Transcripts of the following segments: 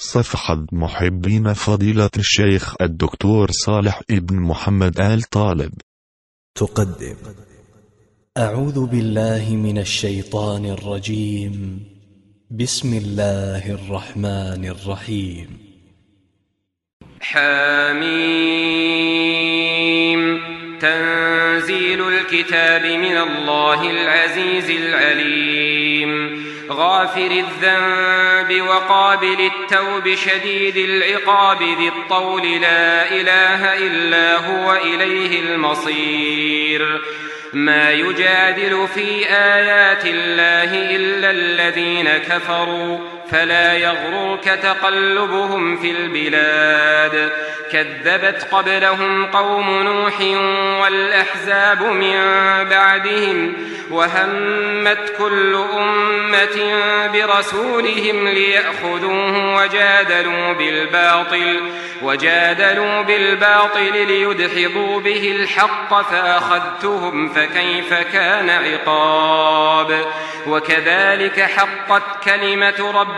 صفحة محبين فضيلة الشيخ الدكتور صالح ابن محمد آل طالب. تقدم. أعوذ بالله من الشيطان الرجيم. بسم الله الرحمن الرحيم. حميم. تنزيل الكتاب من الله العزيز العليم. غافر الذنب وقابل التوب شديد العقاب ذي الطول لا إله إلا هو إليه المصير. ما يجادل في آيات الله إلا الذين كفروا. فلا يغررك تقلبهم في البلاد. كذبت قبلهم قوم نوح والأحزاب من بعدهم وهمت كل أمة برسولهم ليأخذوه وجادلوا بالباطل وجادلوا بالباطل ليدحضوا به الحق فأخذتهم فكيف كان عقاب. وكذلك حقت كلمة ربك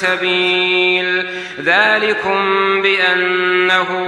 سبيل. ذلكم بأنه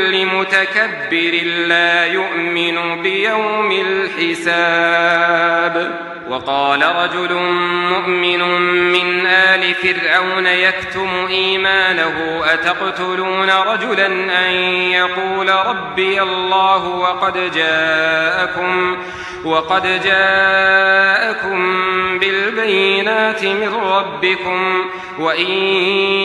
كل متكبر لا يؤمن بيوم الحساب. وقال رجل مؤمن من آل فرعون يكتم إيمانه أتقتلون رجلا أن يقول ربي الله وقد جاءكم وقد جاءكم بالبينات من ربكم وإن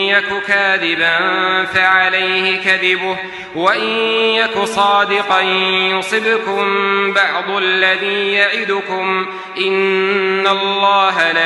يك كاذبا فعليه كذبه وإن يك صادقا يصبكم بعض الذي يعدكم إن الله لا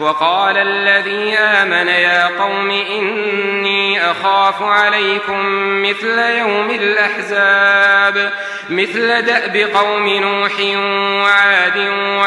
وقال الذي آمن يا قوم إني أخاف عليكم مثل يوم الأحزاب مثل دأب قوم نوح وعاد